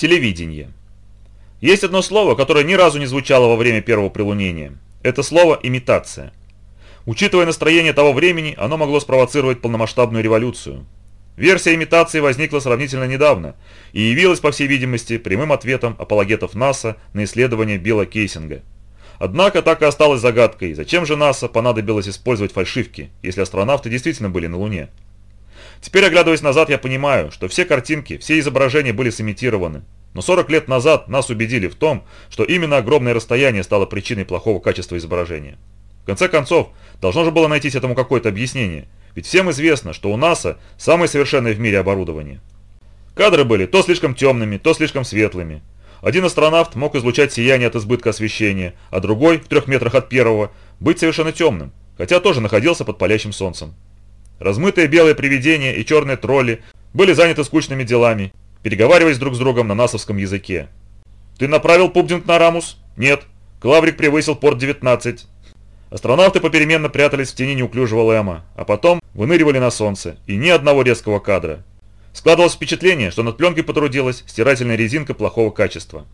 Телевидение. Есть одно слово, которое ни разу не звучало во время первого прилунения. Это слово «имитация». Учитывая настроение того времени, оно могло спровоцировать полномасштабную революцию. Версия имитации возникла сравнительно недавно и явилась, по всей видимости, прямым ответом апологетов НАСА на исследование Билла Кейсинга. Однако так и осталось загадкой, зачем же НАСА понадобилось использовать фальшивки, если астронавты действительно были на Луне. Теперь, оглядываясь назад, я понимаю, что все картинки, все изображения были сымитированы. Но 40 лет назад нас убедили в том, что именно огромное расстояние стало причиной плохого качества изображения. В конце концов, должно же было найтись этому какое-то объяснение, ведь всем известно, что у НАСА самое совершенное в мире оборудование. Кадры были то слишком темными, то слишком светлыми. Один астронавт мог излучать сияние от избытка освещения, а другой, в трех метрах от первого, быть совершенно темным, хотя тоже находился под палящим солнцем. Размытые белые привидения и черные тролли были заняты скучными делами, переговариваясь друг с другом на насовском языке. «Ты направил пубдинг на Рамус?» «Нет». Клаврик превысил порт 19. Астронавты попеременно прятались в тени неуклюжего Лэма, а потом выныривали на солнце, и ни одного резкого кадра. Складывалось впечатление, что над пленкой потрудилась стирательная резинка плохого качества.